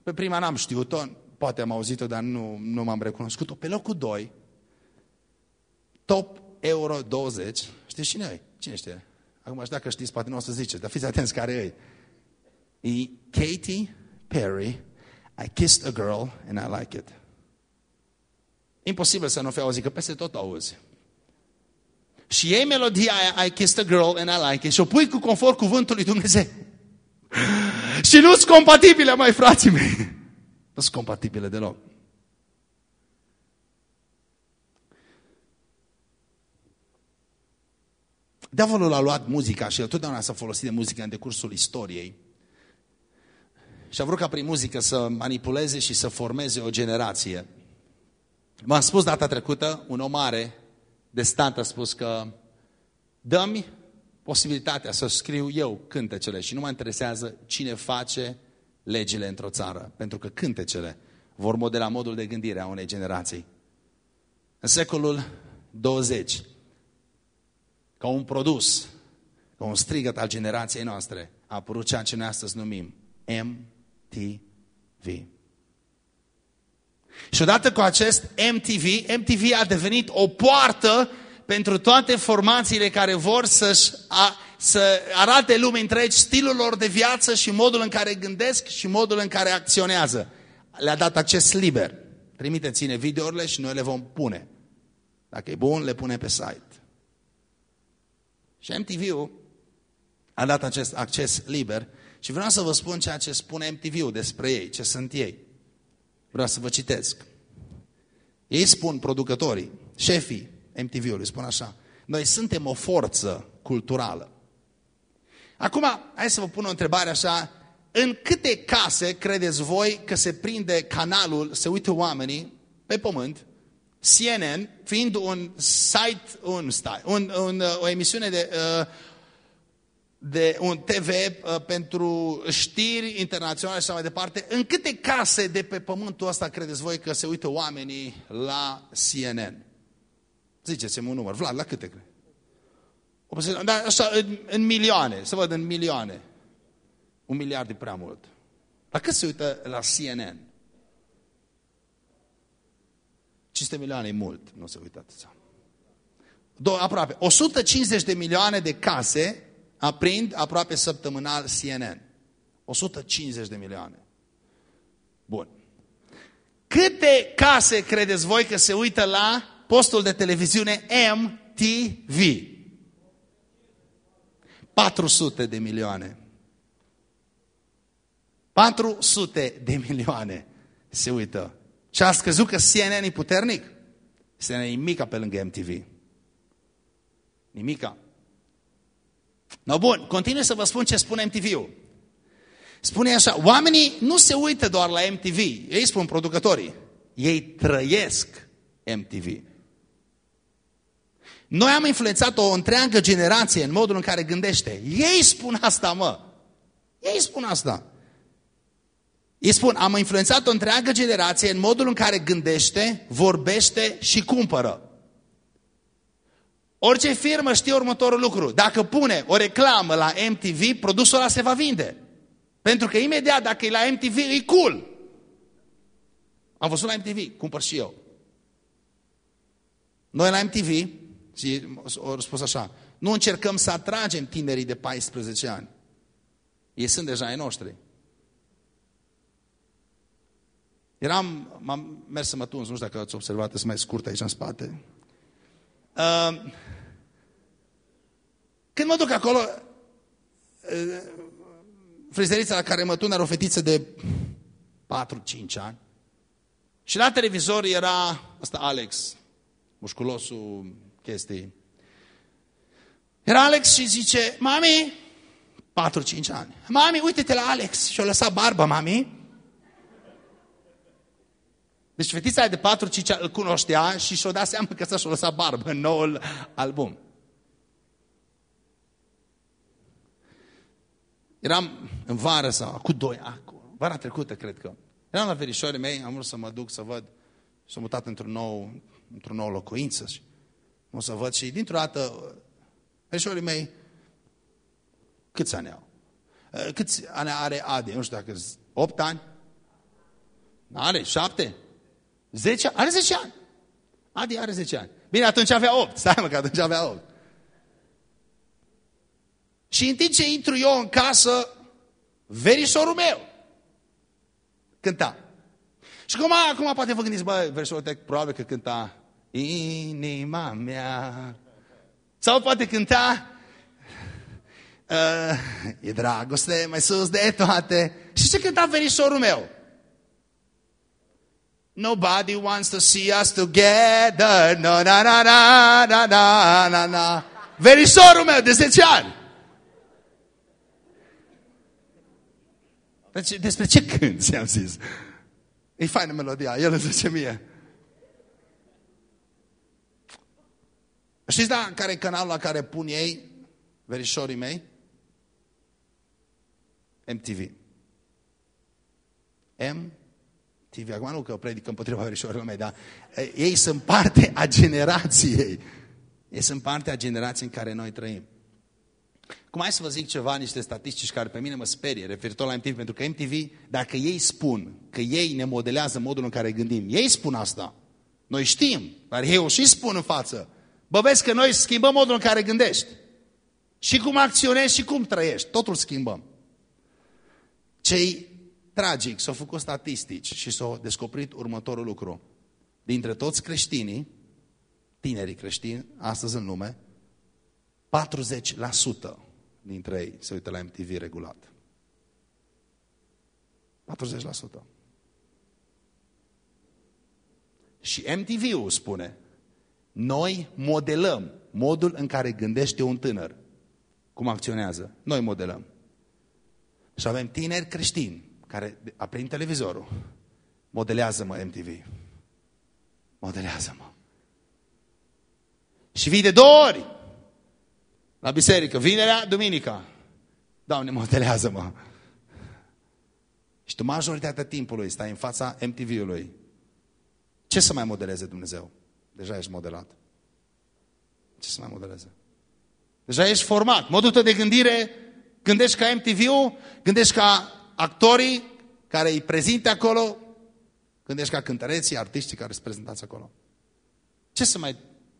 pe prima n-am știut-o, poate am auzit-o, dar nu, nu m-am recunoscut-o. Pe locul 2, top euro 20, știți cine e? Cine știe? Acum, dacă știți, poate nu o să ziceți, dar fiți atenți care e e Katy Perry, I kissed a girl and I like it. Imposibil să nu fi auzit, că peste tot auzi. și iei melodia aia, I kissed a girl and I like it și o pui cu confort cuvântului Dumnezeu. și nu sunt compatibile, mai frații mei. Nu sunt compatibile deloc. Diavolul a luat muzica și el totdeauna s-a folosit de muzică în decursul istoriei. Și a vrut ca prin muzică să manipuleze și să formeze o generație. M-am spus data trecută, un om mare de stat a spus că dă-mi posibilitatea să scriu eu cântecele și nu mă interesează cine face legile într-o țară, pentru că cântecele vor modela modul de gândire a unei generații. În secolul 20, ca un produs, ca un strigăt al generației noastre, a apărut ceea ce noi astăzi numim MTV. Și odată cu acest MTV, MTV a devenit o poartă pentru toate formațiile care vor să să arate lumii întregi stilul lor de viață și modul în care gândesc și modul în care acționează. Le-a dat acces liber. Trimiteți-ne videourile și noi le vom pune. Dacă e bun, le pune pe site. Și MTV-ul a dat acest acces liber și vreau să vă spun ceea ce spune MTV-ul despre ei, ce sunt ei. Vreau să vă citesc. Ei spun, producătorii, șefii MTV-ului, spun așa, noi suntem o forță culturală. Acum, hai să vă pun o întrebare așa, în câte case credeți voi că se prinde canalul, se uită oamenii pe pământ, CNN, fiind un site, un, un, un, o emisiune de uh, de un TV uh, pentru știri internaționale și așa mai departe, în câte case de pe pământul ăsta credeți voi că se uită oamenii la CNN? Ziceți-mi un număr. Vlad, la câte crezi? Da, așa, în, în milioane, să văd în milioane. Un miliard e prea mult. La cât se uită la CNN? 500 milioane e mult, nu se uită atâția. Do aproape. 150 de milioane de case aprind aproape săptămânal CNN. 150 de milioane. Bun. Câte case credeți voi că se uită la postul de televiziune MTV? 400 de milioane. 400 de milioane se uită. Și a scăzut că CNN e puternic? CNN e mica pe lângă MTV. Nimica. No, bun, continui să vă spun ce spune MTV-ul. Spune așa, oamenii nu se uită doar la MTV, ei spun producătorii, ei trăiesc MTV. Noi am influențat o întreagă generație în modul în care gândește. Ei spun asta, mă. Ei spun asta. Ei spun, am influențat o întreagă generație în modul în care gândește, vorbește și cumpără. Orice firmă știe următorul lucru. Dacă pune o reclamă la MTV, produsul ăla se va vinde. Pentru că imediat dacă e la MTV, e cool. Am văzut la MTV, cumpăr și eu. Noi la MTV, și au spus așa, nu încercăm să atragem tinerii de 14 ani. Ei sunt deja ai noștri. Eram, m-am mers să mă tunz, nu știu dacă ați observat, sunt mai scurt aici în spate. Uh, când mă duc acolo, uh, frizerița la care mă tun era o fetiță de 4-5 ani. Și la televizor era ăsta Alex, mușculosul chestii. Era Alex și zice, mami, 4-5 ani, mami, uite-te la Alex. Și-o lăsat barba, mami. Deci fetița aia de 4-5 îl cunoștea și și-o dat seama că să-și-o lăsa barbă în noul album. Eram în vară sau cu doi ani, vara trecută cred că. Eram la verișorii mei, am vrut să mă duc să văd, s-am mutat într-un nou, într nou locuință și o să văd și dintr-o dată verișorii mei, câți ani au? Câți ani are Adi? Nu știu dacă 8 ani? Are 7? 10 Are 10 ani. Adi are 10 ani. Bine, atunci avea 8. Stai mă, că atunci avea 8. Și în timp ce intru eu în casă, verișorul meu cânta. Și cum acum poate vă gândiți, bă, verișorul tău probabil că cânta Inima mea Sau poate cânta uh, E dragoste mai sus de toate. Și ce cânta verișorul meu? Nobody wants to see us together. No, na, na, na, na, na, na, na. Verișorul meu de 10 ani. Deci, despre ce cânti, am zis. E faină melodia, el îmi zice mie. Știți da, care e canalul la care pun ei, verișorii mei? MTV. MTV. Acum nu că o predică împotriva verișorilor mei, dar ei sunt parte a generației. Ei sunt parte a generației în care noi trăim. Cum hai să vă zic ceva, niște statistici care pe mine mă sperie referitor la MTV, pentru că MTV, dacă ei spun că ei ne modelează modul în care gândim, ei spun asta. Noi știm, dar ei o și spun în față. Bă, vezi că noi schimbăm modul în care gândești. Și cum acționezi și cum trăiești. Totul schimbăm. Cei tragic s-au făcut statistici și s-au descoperit următorul lucru. Dintre toți creștinii, tinerii creștini, astăzi în lume, 40% dintre ei se uită la MTV regulat. 40%. Și MTV-ul spune, noi modelăm modul în care gândește un tânăr. Cum acționează. Noi modelăm. Și avem tineri creștini care aprind televizorul. Modelează-mă MTV. Modelează-mă. Și vii de două ori la biserică. Vinerea, duminica. Doamne, modelează-mă. Și tu majoritatea timpului stai în fața MTV-ului. Ce să mai modeleze Dumnezeu? Deja ești modelat. Ce să mai modeleze? Deja ești format. Modul tău de gândire, gândești ca MTV-ul, gândești ca actorii care îi prezinte acolo, gândești ca cântăreții, artiștii care sunt prezentați acolo. Ce să mai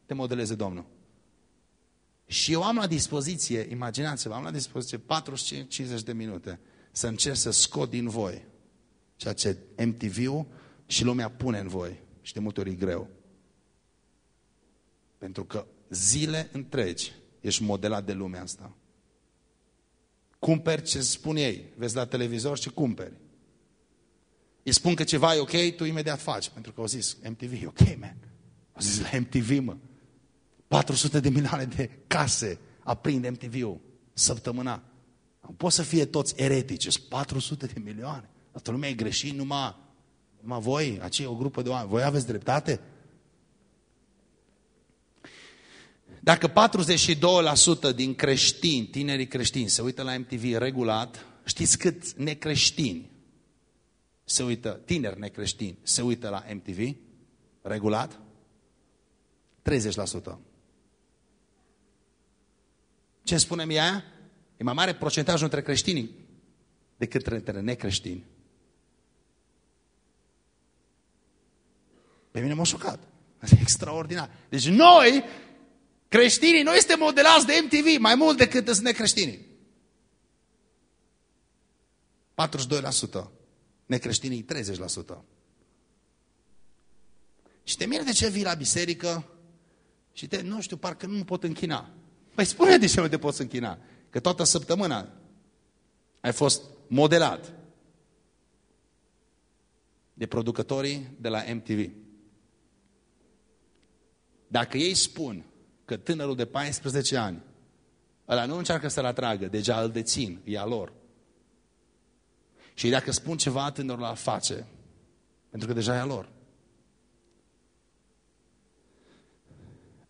te modeleze Domnul? Și eu am la dispoziție, imaginați-vă, am la dispoziție 45-50 de minute să încerc să scot din voi ceea ce MTV-ul și lumea pune în voi. Și de multe ori e greu. Pentru că zile întregi ești modelat de lumea asta. Cumperi ce spun ei. Vezi la televizor și cumperi. Îi spun că ceva e ok, tu imediat faci. Pentru că au zis, MTV e ok, man. Au zis la MTV, mă. 400 de milioane de case aprind MTV-ul săptămâna. Pot să fie toți eretici, 400 de milioane. Toată lumea e greșit, numai, numai voi, acei o grupă de oameni. Voi aveți dreptate? Dacă 42% din creștini, tinerii creștini, se uită la MTV regulat, știți cât necreștini se uită, tineri necreștini, se uită la MTV regulat? 30%. Ce spune mi aia? E mai mare procentajul între creștini decât între necreștini. Pe mine m-a șocat. Asta e extraordinar. Deci noi, creștinii, noi suntem modelați de MTV mai mult decât sunt necreștinii. 42%. Necreștinii 30%. Și te mire de ce vii la biserică și te, nu știu, parcă nu pot închina. Păi spune de ce nu te poți închina. Că toată săptămâna ai fost modelat de producătorii de la MTV. Dacă ei spun că tânărul de 14 ani, ăla nu încearcă să-l atragă, deja îl dețin, e a lor. Și dacă spun ceva, tânărul la face, pentru că deja e a lor.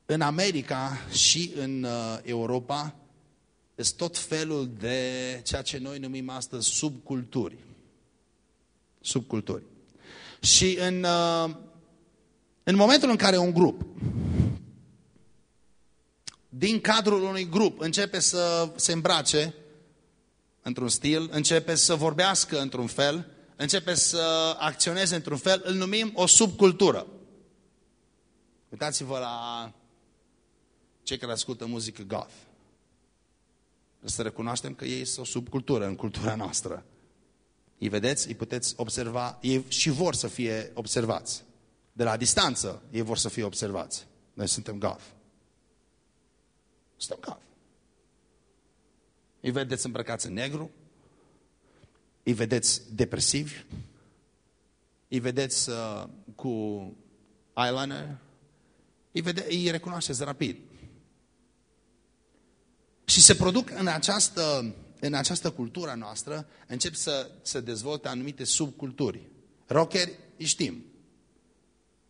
În America și în uh, Europa sunt tot felul de ceea ce noi numim astăzi subculturi. Subculturi. Și în, uh, în momentul în care un grup, din cadrul unui grup, începe să se îmbrace într-un stil, începe să vorbească într-un fel, începe să acționeze într-un fel, îl numim o subcultură. Uitați-vă la cei care ascultă muzică goth. Să recunoaștem că ei sunt o subcultură în cultura noastră. Îi vedeți, îi puteți observa, ei și vor să fie observați. De la distanță, ei vor să fie observați. Noi suntem goth. Stăm calm. Îi vedeți îmbrăcați în negru, îi vedeți depresivi, îi vedeți uh, cu eyeliner, îi, vede, îi recunoașteți rapid. Și se produc în această, în această cultură noastră, încep să se dezvolte anumite subculturi. Rockeri, îi știm.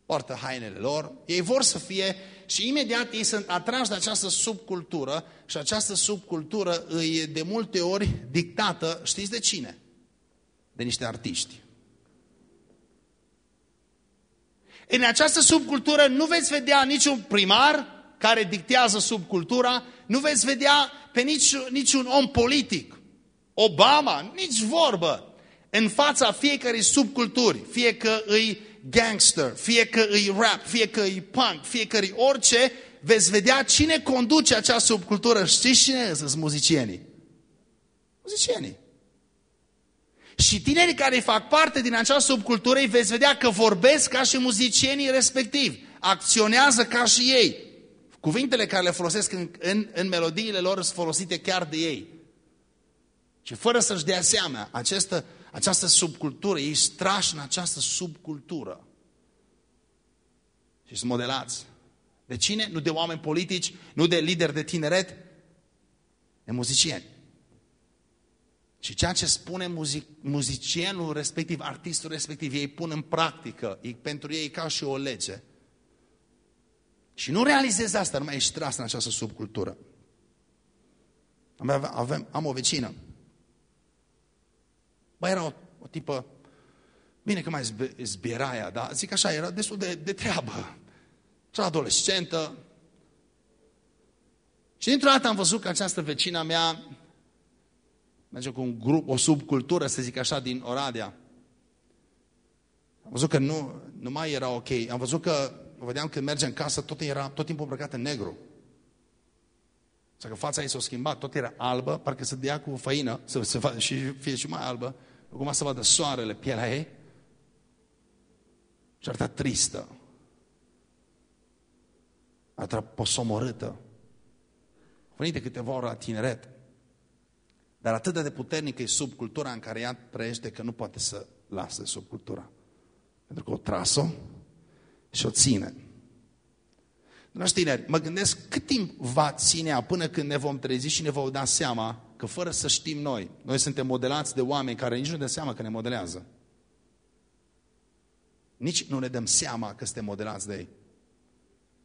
Poartă hainele lor, ei vor să fie și imediat ei sunt atrași de această subcultură și această subcultură îi de multe ori dictată, știți de cine? De niște artiști. În această subcultură nu veți vedea niciun primar care dictează subcultura, nu veți vedea pe niciun, niciun om politic. Obama, nici vorbă. În fața fiecărei subculturi, fie că îi gangster, fie că îi rap, fie că îi punk, fie că îi orice, veți vedea cine conduce acea subcultură. Știți cine sunt muzicienii? Muzicienii. Și tinerii care fac parte din acea subcultură, îi veți vedea că vorbesc ca și muzicienii respectivi, acționează ca și ei. Cuvintele care le folosesc în, în, în melodiile lor sunt folosite chiar de ei. Și fără să-și dea seama, această, această subcultură, ei strași în această subcultură. Și sunt modelați. De cine? Nu de oameni politici, nu de lideri de tineret, de muzicieni. Și ceea ce spune muzic, muzicienul respectiv, artistul respectiv, ei pun în practică, ei, pentru ei e ca și o lege. Și nu realizezi asta, nu mai ești tras în această subcultură. Avem, avem, am o vecină. Bă, era o, o tipă, bine că mai zbiera aia, dar zic așa, era destul de, de treabă. Și adolescentă. Și dintr-o dată am văzut că această vecina mea merge cu un grup, o subcultură, să zic așa, din Oradea. Am văzut că nu, nu mai era ok. Am văzut că, vedeam când merge în casă, tot era tot timpul îmbrăcat în negru. Să că fața ei s-a schimbat, tot era albă, parcă se dea cu făină, să se vadă și fie și mai albă. Acum să vadă soarele, pielea ei. Și arăta tristă. Arăta posomorâtă. A venit de câteva ori la tineret. Dar atât de puternică e subcultura în care ea trăiește că nu poate să lase subcultura. Pentru că o trasă și o ține. Dragi tineri, mă gândesc cât timp va ținea până când ne vom trezi și ne vom da seama că fără să știm noi, noi suntem modelați de oameni care nici nu dă seama că ne modelează. Nici nu ne dăm seama că suntem modelați de ei.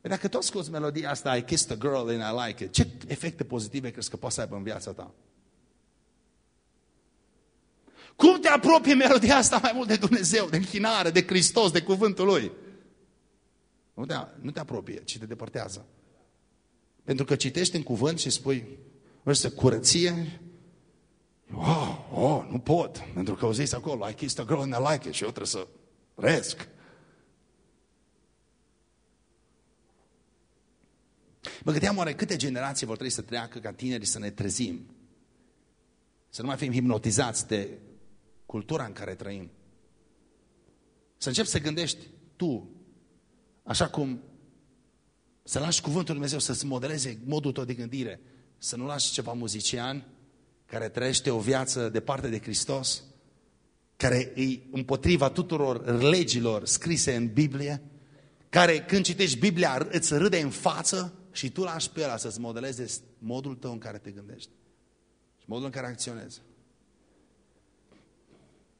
Păi dacă tot asculti melodia asta, I kissed a girl and I like it, ce efecte pozitive crezi că poate să aibă în viața ta? Cum te apropie melodia asta mai mult de Dumnezeu, de închinare, de Hristos, de cuvântul Lui? Nu te, nu te apropie, ci te depărtează. Pentru că citești în cuvânt și spui, să curăție, oh, oh, nu pot, pentru că au zis acolo, I kissed a girl and I like it și eu trebuie să resc. Mă gândeam oare câte generații vor trebui să treacă ca tinerii să ne trezim. Să nu mai fim hipnotizați de cultura în care trăim. Să începi să gândești tu, așa cum să lași cuvântul Lui Dumnezeu să-ți modeleze modul tău de gândire, să nu lași ceva muzician care trăiește o viață departe de Hristos, care îi împotriva tuturor legilor scrise în Biblie, care când citești Biblia îți râde în față și tu lași pe ăla să-ți modeleze modul tău în care te gândești și modul în care acționezi.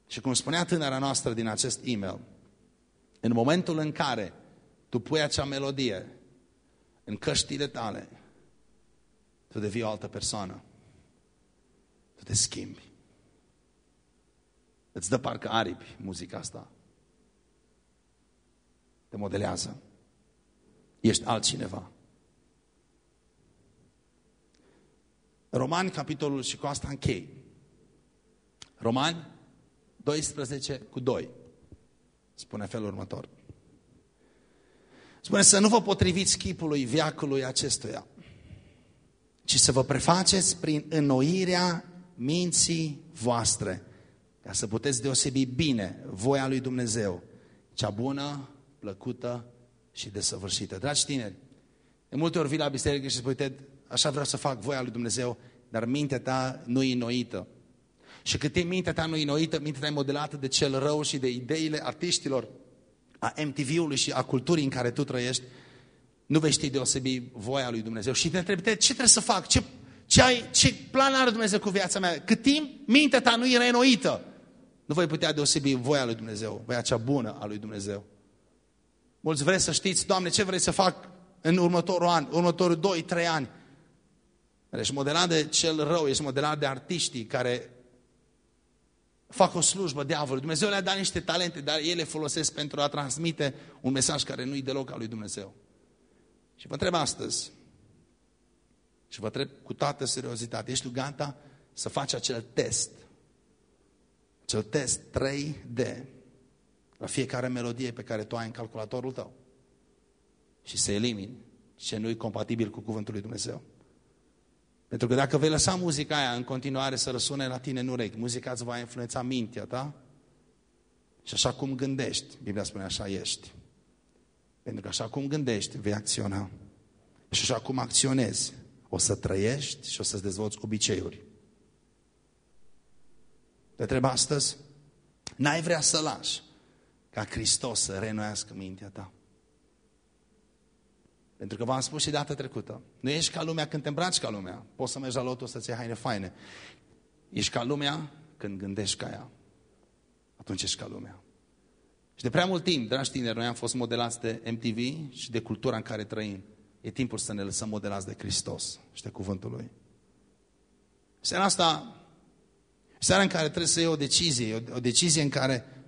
Și cum spunea tânăra noastră din acest e-mail, în momentul în care tu pui acea melodie în căștile tale, tu devii o altă persoană. Tu te schimbi. Îți dă parcă aripi muzica asta. Te modelează. Ești altcineva. Romani, capitolul și cu asta închei. Romani, 12 cu 2. Spune felul următor. Spune să nu vă potriviți chipului viacului acestuia, ci să vă prefaceți prin înnoirea minții voastre, ca să puteți deosebi bine voia lui Dumnezeu, cea bună, plăcută și desăvârșită. Dragi tineri, de multe ori vii la biserică și spui, Ted, așa vreau să fac voia lui Dumnezeu, dar mintea ta nu e noită. Și cât timp mintea ta nu e noită, mintea ta e modelată de cel rău și de ideile artiștilor, a MTV-ului și a culturii în care tu trăiești, nu vei ști deosebi voia lui Dumnezeu. Și te întrebi, ce trebuie să fac? Ce, ce, ai, ce plan are Dumnezeu cu viața mea? Cât timp mintea ta nu e reînnoită, nu voi putea deosebi voia lui Dumnezeu, voia cea bună a lui Dumnezeu. Mulți vreți să știți, Doamne, ce vrei să fac în următorul an, următorul 2-3 ani? Ești modelat de cel rău, ești modelat de artiștii care fac o slujbă diavolului. Dumnezeu le-a dat niște talente, dar ele folosesc pentru a transmite un mesaj care nu-i deloc al lui Dumnezeu. Și vă întreb astăzi, și vă întreb cu toată seriozitate, ești tu gata să faci acel test? Acel test 3D la fiecare melodie pe care tu ai în calculatorul tău și să elimini ce nu e compatibil cu cuvântul lui Dumnezeu. Pentru că dacă vei lăsa muzica aia în continuare să răsune la tine în urechi, muzica îți va influența mintea ta și așa cum gândești, Biblia spune așa ești. Pentru că așa cum gândești, vei acționa. Și așa cum acționezi, o să trăiești și o să-ți dezvolți obiceiuri. Te întreb astăzi, n-ai vrea să lași ca Hristos să renoiască mintea ta. Pentru că v-am spus și data trecută, nu ești ca lumea când te îmbraci ca lumea. Poți să mergi la lotul să-ți iei haine faine. Ești ca lumea când gândești ca ea. Atunci ești ca lumea. Și de prea mult timp, dragi tineri, noi am fost modelați de MTV și de cultura în care trăim. E timpul să ne lăsăm modelați de Hristos și de cuvântul Lui. Seara asta, seara în care trebuie să iei o decizie, o, o decizie în care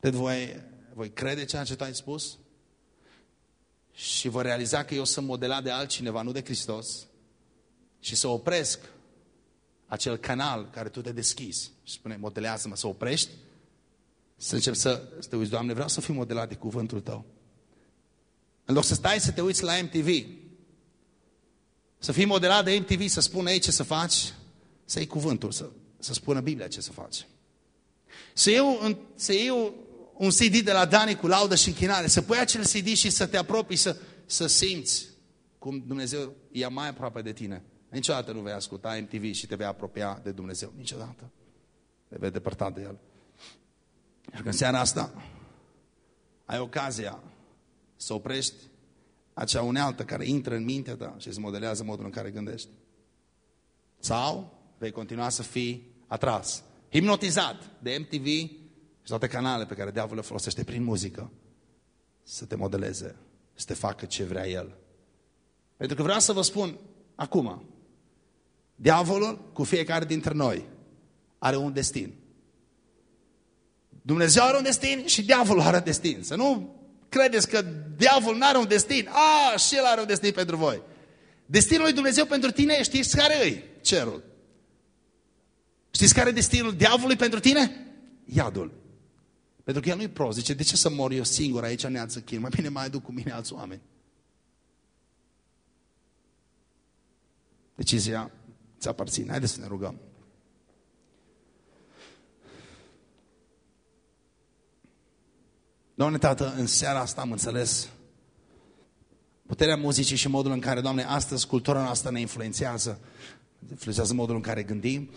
te voi, voi crede ceea ce tu ai spus și voi realiza că eu sunt modelat de altcineva, nu de Hristos și să opresc acel canal care tu te deschizi și spune, modelează-mă, să oprești, să începi să, să te uiți, Doamne, vreau să fiu modelat de cuvântul Tău. În loc să stai să te uiți la MTV, să fii modelat de MTV, să spună ei ce să faci, să iei cuvântul, să, să spună Biblia ce să faci. Să iei, să iei un CD de la Dani cu laudă și închinare, să pui acel CD și să te apropii, să, să simți cum Dumnezeu e mai aproape de tine. Niciodată nu vei asculta MTV și te vei apropia de Dumnezeu. Niciodată. Te vei depărta de El. Și că în seara asta ai ocazia să oprești acea unealtă care intră în mintea ta și îți modelează modul în care gândești. Sau vei continua să fii atras, hipnotizat de MTV și toate canalele pe care diavolul le folosește prin muzică să te modeleze, să te facă ce vrea el. Pentru că vreau să vă spun acum, diavolul cu fiecare dintre noi are un destin. Dumnezeu are un destin și diavolul are un destin. Să nu credeți că diavolul nu are un destin. A, și el are un destin pentru voi. Destinul lui Dumnezeu pentru tine, știți care îi? Cerul. Știți care e destinul diavolului pentru tine? Iadul. Pentru că el nu-i prost. Zice, de ce să mor eu singur aici neață chin? Mai bine mai duc cu mine alți oameni. Decizia ți aparține. Haideți să ne rugăm. Doamne Tată, în seara asta am înțeles puterea muzicii și modul în care, Doamne, astăzi cultura noastră ne influențează, influențează modul în care gândim,